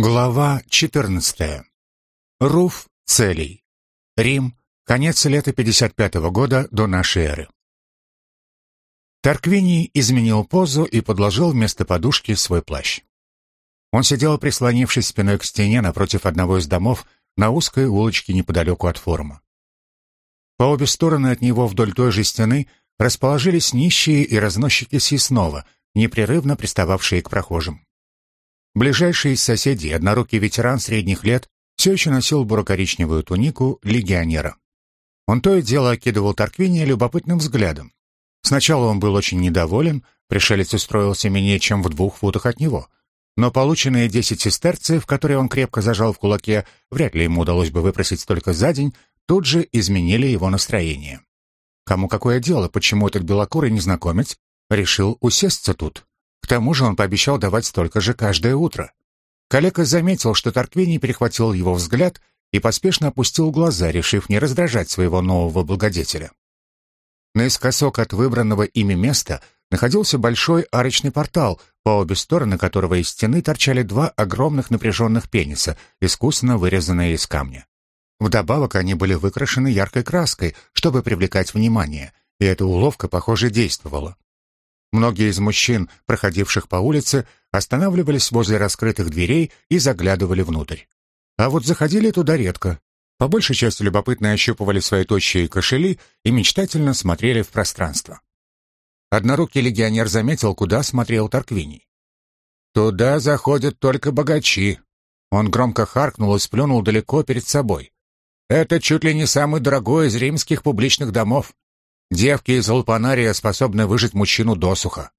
Глава 14. Руф целей. Рим. Конец лета 55 -го года до нашей эры. Тарквиний изменил позу и подложил вместо подушки свой плащ. Он сидел, прислонившись спиной к стене напротив одного из домов на узкой улочке неподалеку от форума. По обе стороны от него вдоль той же стены расположились нищие и разносчики съестного, непрерывно пристававшие к прохожим. Ближайший из соседей, однорукий ветеран средних лет, все еще носил буро-коричневую тунику легионера. Он то и дело окидывал Тарквиния любопытным взглядом. Сначала он был очень недоволен, пришелец устроился менее чем в двух футах от него. Но полученные десять сестерцев, которые он крепко зажал в кулаке, вряд ли ему удалось бы выпросить столько за день, тут же изменили его настроение. Кому какое дело, почему этот белокурый незнакомец решил усесться тут? К тому же он пообещал давать столько же каждое утро. Калека заметил, что Тарквини перехватил его взгляд и поспешно опустил глаза, решив не раздражать своего нового благодетеля. Наискосок от выбранного ими места находился большой арочный портал, по обе стороны которого из стены торчали два огромных напряженных пениса, искусно вырезанные из камня. Вдобавок они были выкрашены яркой краской, чтобы привлекать внимание, и эта уловка, похоже, действовала. Многие из мужчин, проходивших по улице, останавливались возле раскрытых дверей и заглядывали внутрь. А вот заходили туда редко. По большей части любопытные ощупывали свои тощие кошели и мечтательно смотрели в пространство. Однорукий легионер заметил, куда смотрел Тарквиний. «Туда заходят только богачи». Он громко харкнул и сплюнул далеко перед собой. «Это чуть ли не самый дорогой из римских публичных домов. Девки из Алпанария способны выжить мужчину досуха.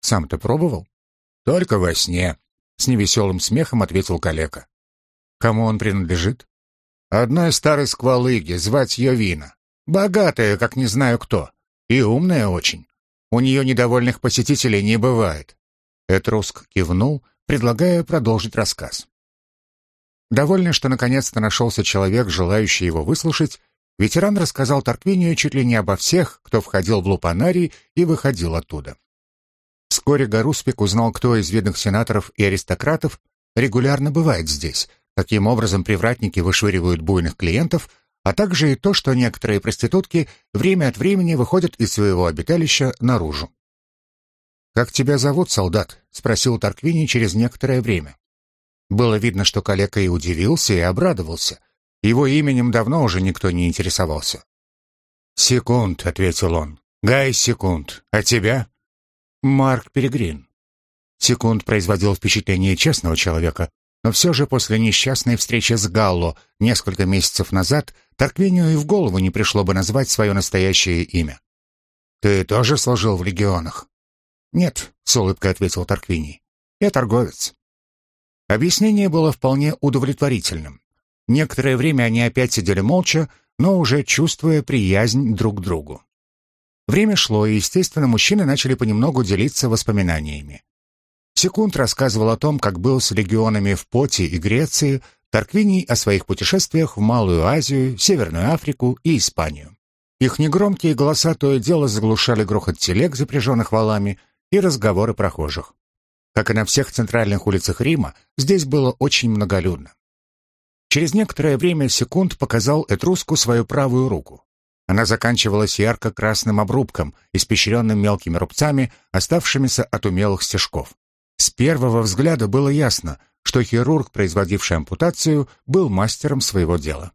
Сам ты пробовал? Только во сне, с невеселым смехом ответил калека. Кому он принадлежит? Одной старой сквалыги, звать ее Вина. Богатая, как не знаю кто, и умная очень. У нее недовольных посетителей не бывает. Этруск кивнул, предлагая продолжить рассказ. Довольный, что наконец-то нашелся человек, желающий его выслушать, Ветеран рассказал Тарквинию чуть ли не обо всех, кто входил в Лупанарий и выходил оттуда. Вскоре Гаруспик узнал, кто из видных сенаторов и аристократов регулярно бывает здесь, каким образом привратники вышвыривают буйных клиентов, а также и то, что некоторые проститутки время от времени выходят из своего обиталища наружу. «Как тебя зовут, солдат?» — спросил Тарквини через некоторое время. Было видно, что калека и удивился, и обрадовался. Его именем давно уже никто не интересовался. «Секунд», — ответил он. «Гай Секунд. А тебя?» «Марк Перегрин». Секунд производил впечатление честного человека, но все же после несчастной встречи с Галло несколько месяцев назад Тарквинию и в голову не пришло бы назвать свое настоящее имя. «Ты тоже служил в легионах?» «Нет», — с улыбкой ответил Тарквиний. «Я торговец». Объяснение было вполне удовлетворительным. Некоторое время они опять сидели молча, но уже чувствуя приязнь друг к другу. Время шло, и, естественно, мужчины начали понемногу делиться воспоминаниями. Секунд рассказывал о том, как был с легионами в Поте и Греции, Тарквиний о своих путешествиях в Малую Азию, Северную Африку и Испанию. Их негромкие голоса то и дело заглушали грохот телег, запряженных валами, и разговоры прохожих. Как и на всех центральных улицах Рима, здесь было очень многолюдно. Через некоторое время секунд показал Этруску свою правую руку. Она заканчивалась ярко-красным обрубком, испещренным мелкими рубцами, оставшимися от умелых стежков. С первого взгляда было ясно, что хирург, производивший ампутацию, был мастером своего дела.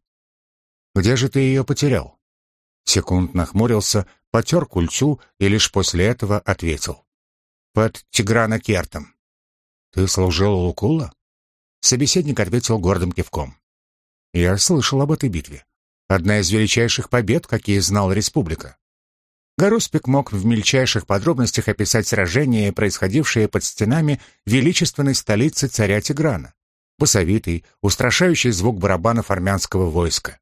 «Где же ты ее потерял?» Секунд нахмурился, потер кульцу и лишь после этого ответил. «Под Тиграна-Кертом». «Ты служил у Лукула?» Собеседник ответил гордым кивком. Я слышал об этой битве. Одна из величайших побед, какие знала республика. Гаруспик мог в мельчайших подробностях описать сражения, происходившие под стенами величественной столицы царя Тиграна. Басовитый, устрашающий звук барабанов армянского войска.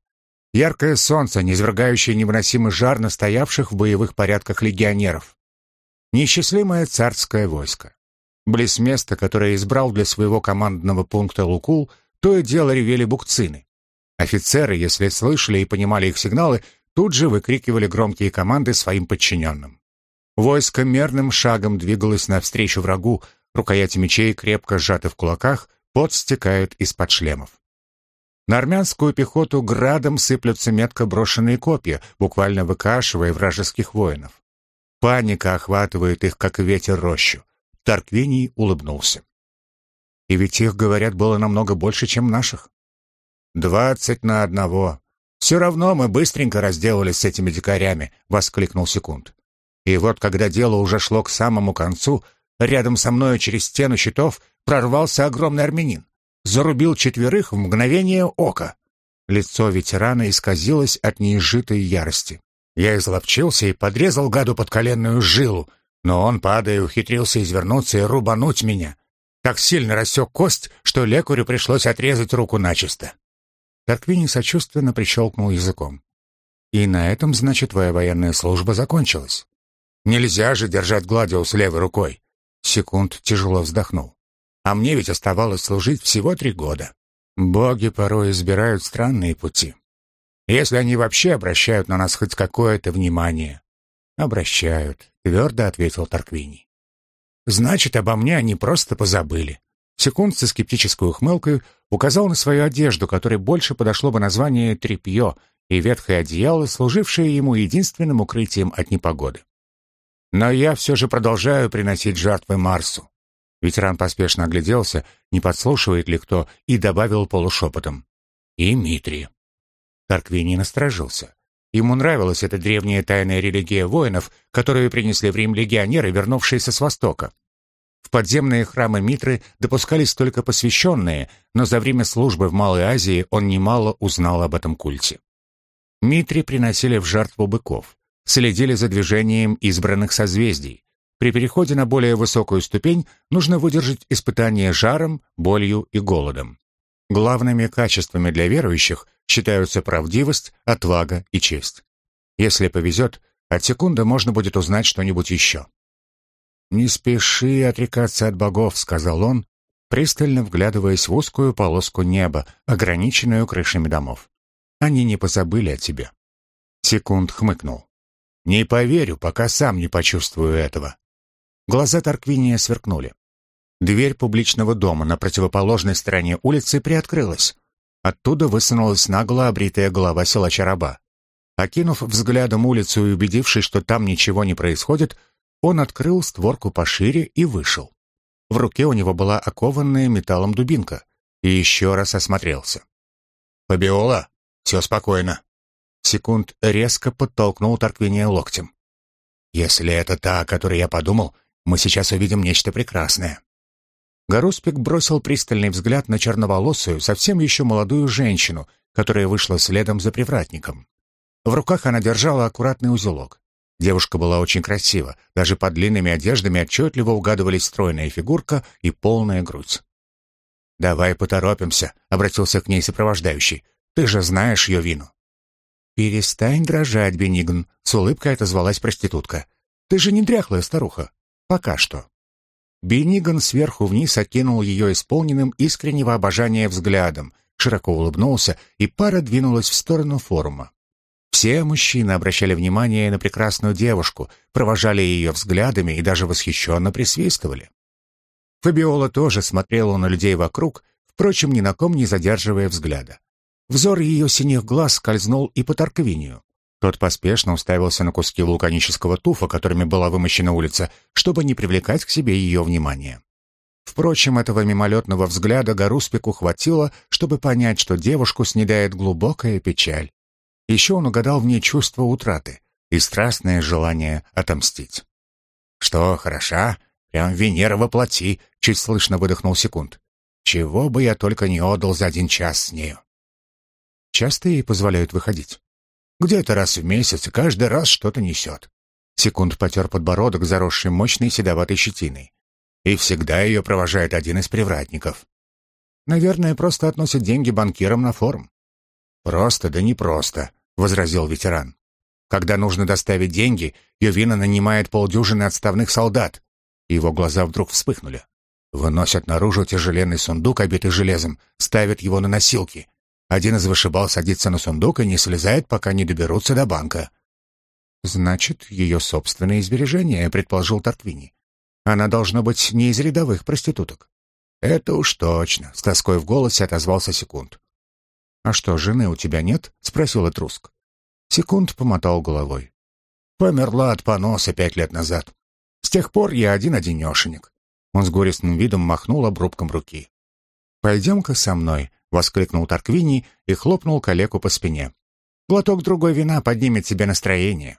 Яркое солнце, низвергающее невыносимый жар настоявших в боевых порядках легионеров. Неисчислимое царское войско. Близ места, которое избрал для своего командного пункта Лукул, то и дело ревели букцины. Офицеры, если слышали и понимали их сигналы, тут же выкрикивали громкие команды своим подчиненным. Войско мерным шагом двигалось навстречу врагу, рукояти мечей крепко сжаты в кулаках, Пот стекает из-под шлемов. На армянскую пехоту градом сыплются метко брошенные копья, буквально выкашивая вражеских воинов. Паника охватывает их, как ветер рощу. Тарквиний улыбнулся. И ведь их, говорят, было намного больше, чем наших. «Двадцать на одного. Все равно мы быстренько разделались с этими дикарями», — воскликнул Секунд. И вот, когда дело уже шло к самому концу, рядом со мною через стену щитов прорвался огромный армянин. Зарубил четверых в мгновение ока. Лицо ветерана исказилось от неизжитой ярости. Я изловчился и подрезал гаду под коленную жилу, но он, падая, ухитрился извернуться и рубануть меня. Так сильно рассек кость, что лекарю пришлось отрезать руку начисто. Тарквини сочувственно прищелкнул языком. «И на этом, значит, твоя военная служба закончилась. Нельзя же держать Гладиус левой рукой». Секунд тяжело вздохнул. «А мне ведь оставалось служить всего три года. Боги порой избирают странные пути. Если они вообще обращают на нас хоть какое-то внимание». «Обращают», — твердо ответил Тарквини. «Значит, обо мне они просто позабыли». Секунд со скептической ухмылкой указал на свою одежду, которой больше подошло бы название «тряпье», и ветхое одеяло, служившее ему единственным укрытием от непогоды. Но я все же продолжаю приносить жертвы Марсу. Ветеран поспешно огляделся, не подслушивает ли кто, и добавил полушепотом. «И Митри». Тарквини насторожился. Ему нравилась эта древняя тайная религия воинов, которую принесли в Рим легионеры, вернувшиеся с Востока. В подземные храмы Митры допускались только посвященные, но за время службы в Малой Азии он немало узнал об этом культе. Митре приносили в жертву быков, следили за движением избранных созвездий. При переходе на более высокую ступень нужно выдержать испытание жаром, болью и голодом. Главными качествами для верующих считаются правдивость, отвага и честь. Если повезет, от секунды можно будет узнать что-нибудь еще. «Не спеши отрекаться от богов», — сказал он, пристально вглядываясь в узкую полоску неба, ограниченную крышами домов. «Они не позабыли о тебе». Секунд хмыкнул. «Не поверю, пока сам не почувствую этого». Глаза Тарквиния сверкнули. Дверь публичного дома на противоположной стороне улицы приоткрылась. Оттуда высунулась нагло обритая голова силача-раба. Окинув взглядом улицу и убедившись, что там ничего не происходит, он открыл створку пошире и вышел. В руке у него была окованная металлом дубинка, и еще раз осмотрелся. «Фабиола, все спокойно». Секунд резко подтолкнул Тарквиния локтем. «Если это та, о которой я подумал, мы сейчас увидим нечто прекрасное». Гаруспик бросил пристальный взгляд на черноволосую, совсем еще молодую женщину, которая вышла следом за привратником. В руках она держала аккуратный узелок. Девушка была очень красива, даже под длинными одеждами отчетливо угадывались стройная фигурка и полная грудь. «Давай поторопимся», — обратился к ней сопровождающий. «Ты же знаешь ее вину». «Перестань дрожать, Бенигн», — с улыбкой отозвалась проститутка. «Ты же не дряхлая старуха. Пока что». Бениган сверху вниз окинул ее исполненным искреннего обожания взглядом, широко улыбнулся, и пара двинулась в сторону форума. Все мужчины обращали внимание на прекрасную девушку, провожали ее взглядами и даже восхищенно присвистывали. Фабиола тоже смотрела на людей вокруг, впрочем, ни на ком не задерживая взгляда. Взор ее синих глаз скользнул и по Тарквинию. Тот поспешно уставился на куски вулканического туфа, которыми была вымощена улица, чтобы не привлекать к себе ее внимание. Впрочем, этого мимолетного взгляда Гаруспику хватило, чтобы понять, что девушку снедает глубокая печаль. Еще он угадал в ней чувство утраты и страстное желание отомстить. «Что, хороша? Прям Венера воплоти!» — чуть слышно выдохнул секунд. «Чего бы я только не отдал за один час с нею!» Часто ей позволяют выходить. Где-то раз в месяц, каждый раз что-то несет. Секунд потер подбородок, заросший мощной седоватой щетиной. И всегда ее провожает один из привратников. Наверное, просто относят деньги банкирам на форум. Просто да не просто возразил ветеран. Когда нужно доставить деньги, Йовина нанимает полдюжины отставных солдат. Его глаза вдруг вспыхнули. Выносят наружу тяжеленный сундук, обитый железом, ставят его на носилки. Один из вышибал садится на сундук и не слезает, пока не доберутся до банка. «Значит, ее собственные сбережения», — предположил Тартвини. «Она должна быть не из рядовых проституток». «Это уж точно», — с тоской в голосе отозвался Секунд. «А что, жены у тебя нет?» — спросил Этруск. Секунд помотал головой. «Померла от поноса пять лет назад. С тех пор я один-одинешенек». Он с горестным видом махнул обрубком руки. «Пойдем-ка со мной», — воскликнул Тарквини и хлопнул калеку по спине. «Глоток другой вина поднимет тебе настроение».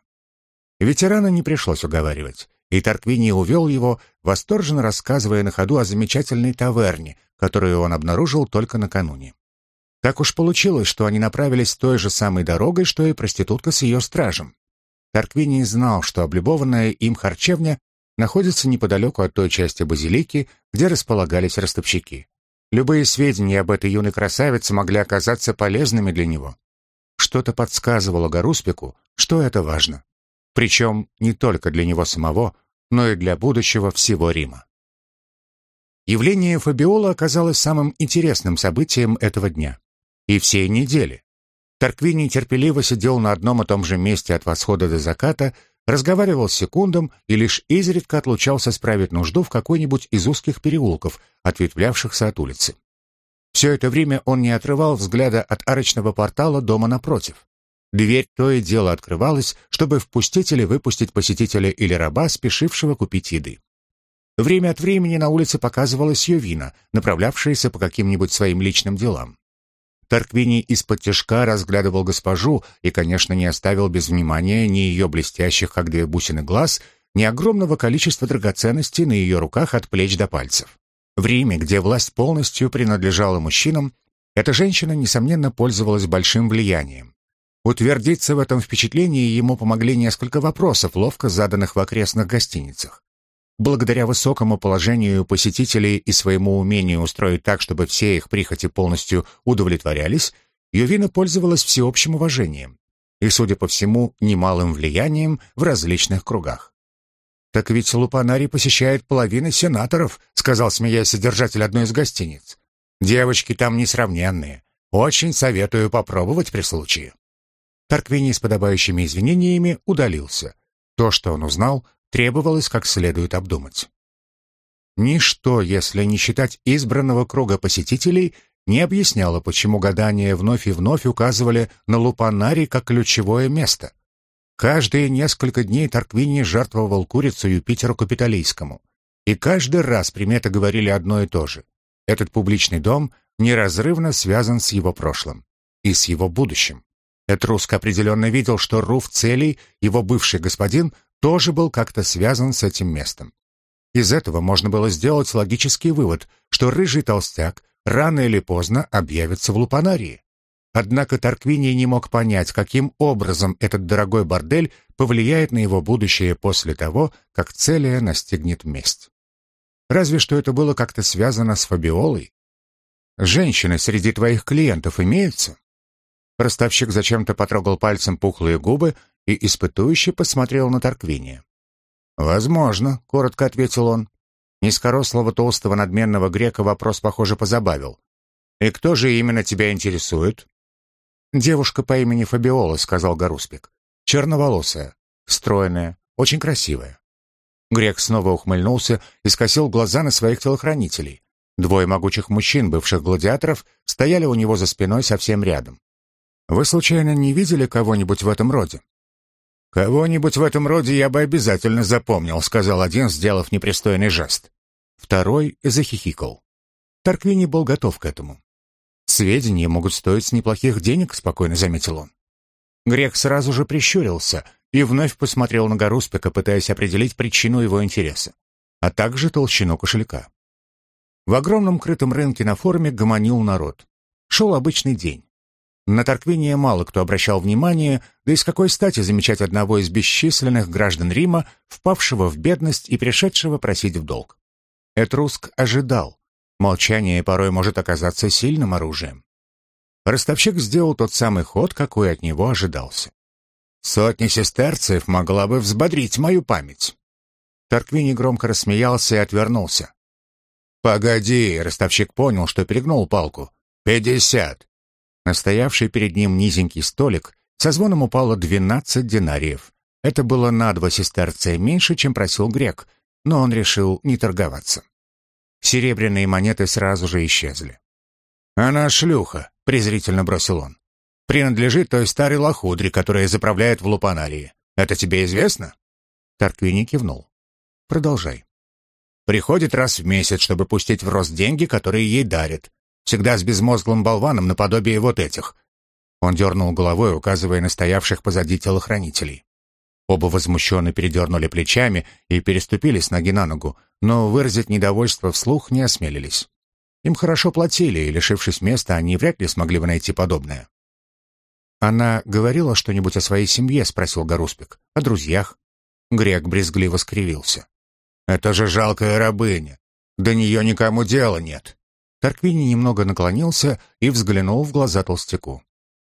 Ветерана не пришлось уговаривать, и Тарквини увел его, восторженно рассказывая на ходу о замечательной таверне, которую он обнаружил только накануне. Так уж получилось, что они направились той же самой дорогой, что и проститутка с ее стражем. Тарквини знал, что облюбованная им харчевня находится неподалеку от той части базилики, где располагались ростовщики. Любые сведения об этой юной красавице могли оказаться полезными для него. Что-то подсказывало Гаруспику, что это важно. Причем не только для него самого, но и для будущего всего Рима. Явление Фабиола оказалось самым интересным событием этого дня и всей недели. Тарквини терпеливо сидел на одном и том же месте от восхода до заката, разговаривал с секундом и лишь изредка отлучался справить нужду в какой-нибудь из узких переулков, ответвлявшихся от улицы. Все это время он не отрывал взгляда от арочного портала дома напротив. Дверь то и дело открывалась, чтобы впустить или выпустить посетителя или раба, спешившего купить еды. Время от времени на улице показывалась Йовина, направлявшаяся по каким-нибудь своим личным делам. Тарквини из-под тяжка разглядывал госпожу и, конечно, не оставил без внимания ни ее блестящих, как две бусины, глаз, ни огромного количества драгоценностей на ее руках от плеч до пальцев. В Риме, где власть полностью принадлежала мужчинам, эта женщина, несомненно, пользовалась большим влиянием. Утвердиться в этом впечатлении ему помогли несколько вопросов, ловко заданных в окрестных гостиницах. Благодаря высокому положению посетителей и своему умению устроить так, чтобы все их прихоти полностью удовлетворялись, Ювина пользовалась всеобщим уважением и, судя по всему, немалым влиянием в различных кругах. «Так ведь Лупанари посещает половина сенаторов», сказал, смеясь, содержатель одной из гостиниц. «Девочки там несравненные. Очень советую попробовать при случае». Тарквини с подобающими извинениями удалился. То, что он узнал, требовалось как следует обдумать. Ничто, если не считать избранного круга посетителей, не объясняло, почему гадания вновь и вновь указывали на Лупанари как ключевое место. Каждые несколько дней Тарквини жертвовал курицу Юпитеру Капитолийскому. И каждый раз приметы говорили одно и то же. Этот публичный дом неразрывно связан с его прошлым и с его будущим. Этруск определенно видел, что Руф Целий, его бывший господин, тоже был как-то связан с этим местом. Из этого можно было сделать логический вывод, что рыжий толстяк рано или поздно объявится в Лупанарии. Однако Тарквини не мог понять, каким образом этот дорогой бордель повлияет на его будущее после того, как Целия настигнет месть. Разве что это было как-то связано с Фабиолой. «Женщины среди твоих клиентов имеются?» Ростовщик зачем-то потрогал пальцем пухлые губы и испытующе посмотрел на Тарквиния. «Возможно», — коротко ответил он. Низкорослого толстого надменного грека вопрос, похоже, позабавил. «И кто же именно тебя интересует?» «Девушка по имени Фабиола», — сказал Гаруспик. «Черноволосая, стройная, очень красивая». Грек снова ухмыльнулся и скосил глаза на своих телохранителей. Двое могучих мужчин, бывших гладиаторов, стояли у него за спиной совсем рядом. «Вы, случайно, не видели кого-нибудь в этом роде?» «Кого-нибудь в этом роде я бы обязательно запомнил», — сказал один, сделав непристойный жест. Второй захихикал. Тарквини был готов к этому. «Сведения могут стоить неплохих денег», — спокойно заметил он. Грех сразу же прищурился и вновь посмотрел на Гаруспика, пытаясь определить причину его интереса, а также толщину кошелька. В огромном крытом рынке на форуме гомонил народ. Шел обычный день. На Тарквиния мало кто обращал внимание, да и с какой стати замечать одного из бесчисленных граждан Рима, впавшего в бедность и пришедшего просить в долг. Этруск ожидал. Молчание порой может оказаться сильным оружием. Ростовщик сделал тот самый ход, какой от него ожидался. «Сотни сестерцев могла бы взбодрить мою память». Тарквини громко рассмеялся и отвернулся. «Погоди!» — ростовщик понял, что перегнул палку. «Пятьдесят! Настоявший перед ним низенький столик со звоном упало двенадцать динариев. Это было на два сестерция меньше, чем просил грек, но он решил не торговаться. Серебряные монеты сразу же исчезли. «Она шлюха», — презрительно бросил он. «Принадлежит той старой лохудре, которая заправляет в Лупанарии. Это тебе известно?» Тарквини кивнул. «Продолжай». «Приходит раз в месяц, чтобы пустить в рост деньги, которые ей дарят. Всегда с безмозглым болваном наподобие вот этих». Он дернул головой, указывая на стоявших позади телохранителей. Оба возмущенно передернули плечами и переступили с ноги на ногу, но выразить недовольство вслух не осмелились. Им хорошо платили, и, лишившись места, они вряд ли смогли бы найти подобное. «Она говорила что-нибудь о своей семье?» — спросил Гаруспик. «О друзьях?» Грек брезгливо скривился. «Это же жалкая рабыня. До нее никому дела нет». Тарквини немного наклонился и взглянул в глаза толстяку.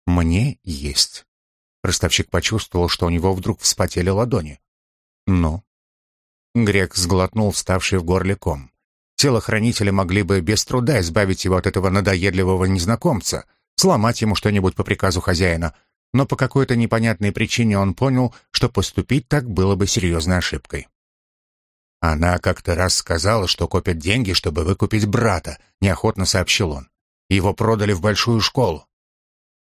«Мне есть». Ростовщик почувствовал, что у него вдруг вспотели ладони. «Ну?» Грек сглотнул вставший в горле ком. Телохранители могли бы без труда избавить его от этого надоедливого незнакомца, сломать ему что-нибудь по приказу хозяина, но по какой-то непонятной причине он понял, что поступить так было бы серьезной ошибкой. «Она как-то раз сказала, что копит деньги, чтобы выкупить брата», — неохотно сообщил он. «Его продали в большую школу.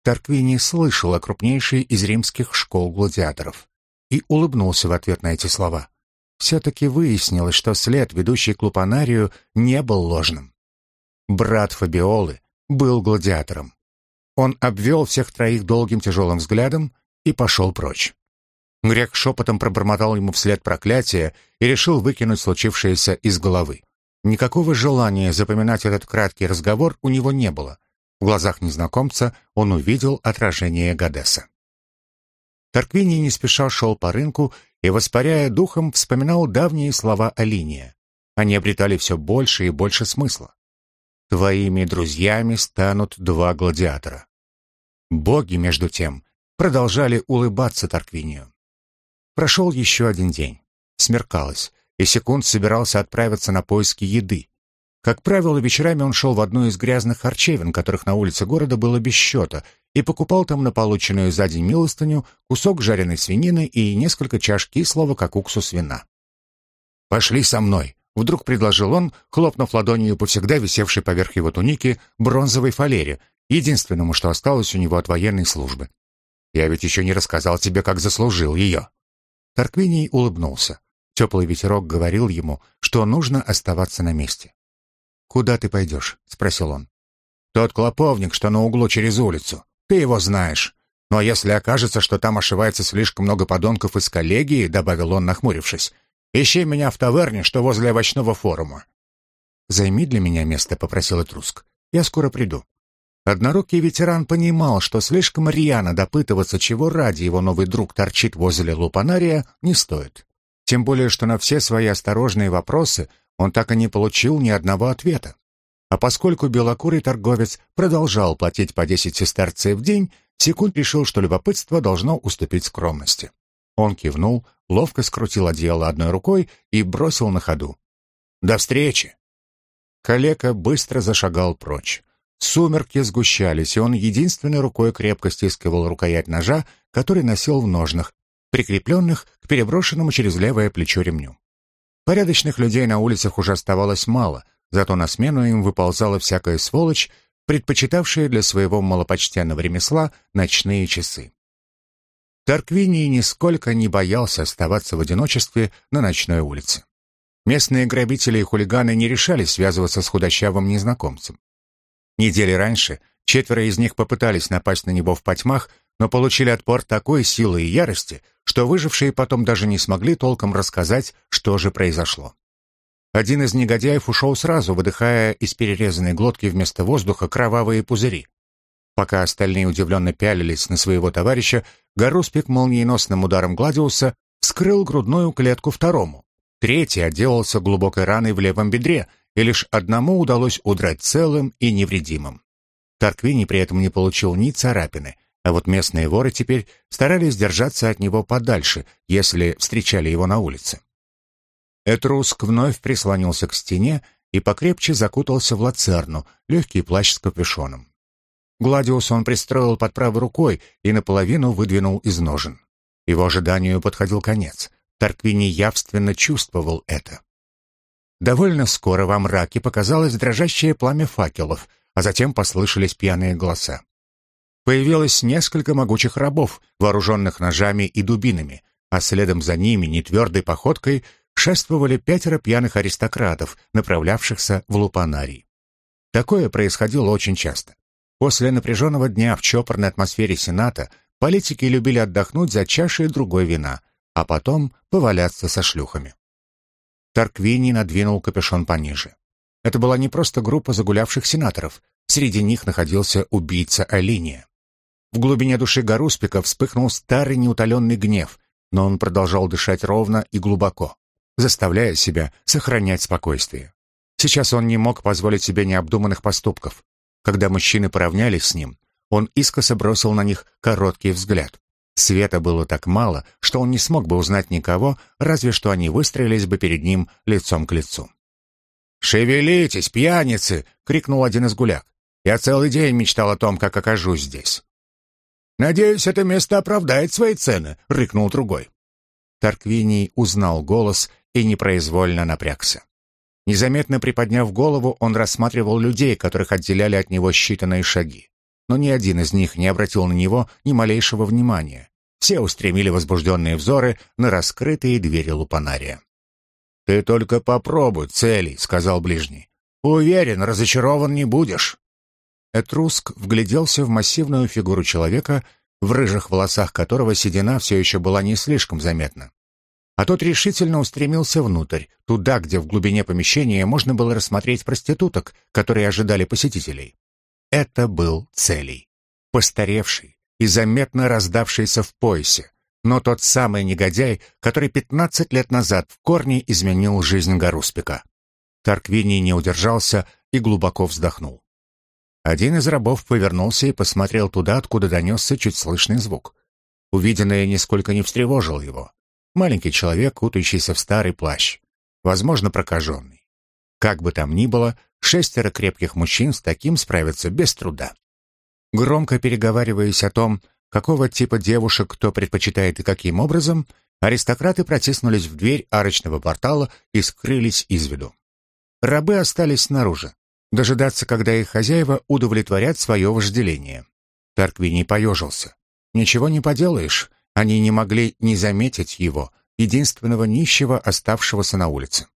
Тарквини слышал о крупнейшей из римских школ гладиаторов и улыбнулся в ответ на эти слова. Все-таки выяснилось, что след, ведущий к Лупанарию, не был ложным. Брат Фабиолы был гладиатором. Он обвел всех троих долгим тяжелым взглядом и пошел прочь. Грек шепотом пробормотал ему вслед проклятие и решил выкинуть случившееся из головы. Никакого желания запоминать этот краткий разговор у него не было. В глазах незнакомца он увидел отражение Гадеса. Тарквини не спеша шел по рынку и, воспаряя духом, вспоминал давние слова Алиния. Они обретали все больше и больше смысла. «Твоими друзьями станут два гладиатора». Боги, между тем, продолжали улыбаться Тарквинию. Прошел еще один день. Смеркалось, и Секунд собирался отправиться на поиски еды. Как правило, вечерами он шел в одну из грязных харчевин, которых на улице города было без счета, и покупал там на полученную за день милостыню кусок жареной свинины и несколько чаш кислого, как уксус вина. «Пошли со мной», — вдруг предложил он, хлопнув ладонью по всегда висевшей поверх его туники бронзовой фалере, единственному, что осталось у него от военной службы. «Я ведь еще не рассказал тебе, как заслужил ее». Тарквиний улыбнулся. Теплый ветерок говорил ему, что нужно оставаться на месте. «Куда ты пойдешь?» — спросил он. «Тот клоповник, что на углу через улицу. Ты его знаешь. Но если окажется, что там ошивается слишком много подонков из коллегии», — добавил он, нахмурившись, «ищи меня в таверне, что возле овощного форума». «Займи для меня место», — попросил Этруск. «Я скоро приду». Однорукий ветеран понимал, что слишком рьяно допытываться, чего ради его новый друг торчит возле лупанария, не стоит. Тем более, что на все свои осторожные вопросы он так и не получил ни одного ответа. А поскольку белокурый торговец продолжал платить по 10 сестерций в день, Секунд решил, что любопытство должно уступить скромности. Он кивнул, ловко скрутил одеяло одной рукой и бросил на ходу. «До встречи!» Калека быстро зашагал прочь. Сумерки сгущались, и он единственной рукой крепко стискивал рукоять ножа, который носил в ножнах, прикрепленных к переброшенному через левое плечо ремню. Порядочных людей на улицах уже оставалось мало, зато на смену им выползала всякая сволочь, предпочитавшая для своего малопочтенного ремесла ночные часы. Тарквиний нисколько не боялся оставаться в одиночестве на ночной улице. Местные грабители и хулиганы не решались связываться с худощавым незнакомцем. Недели раньше четверо из них попытались напасть на него в потьмах, но получили отпор такой силы и ярости, что выжившие потом даже не смогли толком рассказать, что же произошло. Один из негодяев ушел сразу, выдыхая из перерезанной глотки вместо воздуха кровавые пузыри. Пока остальные удивленно пялились на своего товарища, Гаруспик молниеносным ударом Гладиуса вскрыл грудную клетку второму. Третий отделался глубокой раной в левом бедре, и лишь одному удалось удрать целым и невредимым. Тарквини при этом не получил ни царапины, а вот местные воры теперь старались держаться от него подальше, если встречали его на улице. Этруск вновь прислонился к стене и покрепче закутался в лацерну, легкий плащ с капюшоном. Гладиус он пристроил под правой рукой и наполовину выдвинул из ножен. Его ожиданию подходил конец. Тарквини явственно чувствовал это. Довольно скоро во мраке показалось дрожащее пламя факелов, а затем послышались пьяные голоса. Появилось несколько могучих рабов, вооруженных ножами и дубинами, а следом за ними, нетвердой походкой, шествовали пятеро пьяных аристократов, направлявшихся в лупанарий. Такое происходило очень часто. После напряженного дня в чопорной атмосфере Сената политики любили отдохнуть за чашей другой вина, а потом поваляться со шлюхами. Тарквини надвинул капюшон пониже. Это была не просто группа загулявших сенаторов, среди них находился убийца Алиния. В глубине души Гаруспика вспыхнул старый неутоленный гнев, но он продолжал дышать ровно и глубоко, заставляя себя сохранять спокойствие. Сейчас он не мог позволить себе необдуманных поступков. Когда мужчины поравнялись с ним, он искоса бросил на них короткий взгляд. Света было так мало, что он не смог бы узнать никого, разве что они выстроились бы перед ним лицом к лицу. «Шевелитесь, пьяницы!» — крикнул один из гуляк. «Я целый день мечтал о том, как окажусь здесь». «Надеюсь, это место оправдает свои цены», — рыкнул другой. Тарквиний узнал голос и непроизвольно напрягся. Незаметно приподняв голову, он рассматривал людей, которых отделяли от него считанные шаги но ни один из них не обратил на него ни малейшего внимания. Все устремили возбужденные взоры на раскрытые двери лупанария. «Ты только попробуй, целей», — сказал ближний. «Уверен, разочарован не будешь». Этруск вгляделся в массивную фигуру человека, в рыжих волосах которого седина все еще была не слишком заметна. А тот решительно устремился внутрь, туда, где в глубине помещения можно было рассмотреть проституток, которые ожидали посетителей. Это был Целий. Постаревший и заметно раздавшийся в поясе, но тот самый негодяй, который пятнадцать лет назад в корне изменил жизнь Гаруспика. Тарквини не удержался и глубоко вздохнул. Один из рабов повернулся и посмотрел туда, откуда донесся чуть слышный звук. Увиденное нисколько не встревожило его. Маленький человек, кутающийся в старый плащ, возможно, прокаженный. Как бы там ни было, Шестеро крепких мужчин с таким справятся без труда. Громко переговариваясь о том, какого типа девушек кто предпочитает и каким образом, аристократы протиснулись в дверь арочного портала и скрылись из виду. Рабы остались снаружи, дожидаться, когда их хозяева удовлетворят свое вожделение. Тарквини поежился. Ничего не поделаешь, они не могли не заметить его, единственного нищего, оставшегося на улице.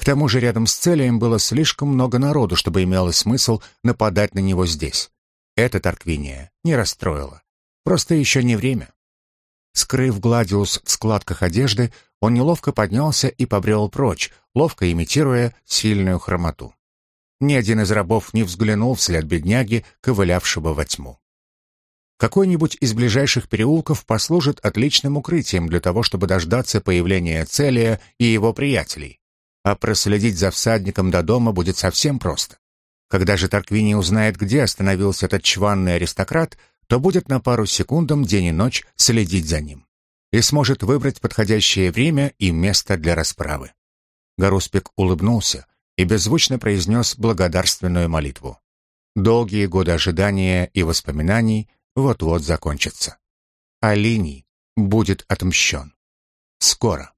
К тому же рядом с Целием было слишком много народу, чтобы имело смысл нападать на него здесь. Это Тарквиния не расстроило. Просто еще не время. Скрыв Гладиус в складках одежды, он неловко поднялся и побрел прочь, ловко имитируя сильную хромоту. Ни один из рабов не взглянул вслед бедняги, ковылявшего во тьму. Какой-нибудь из ближайших переулков послужит отличным укрытием для того, чтобы дождаться появления Целия и его приятелей а проследить за всадником до дома будет совсем просто. Когда же Тарквини узнает, где остановился этот чванный аристократ, то будет на пару секундам день и ночь следить за ним и сможет выбрать подходящее время и место для расправы. Гаруспик улыбнулся и беззвучно произнес благодарственную молитву. Долгие годы ожидания и воспоминаний вот-вот закончатся. Алиний будет отмщен. Скоро.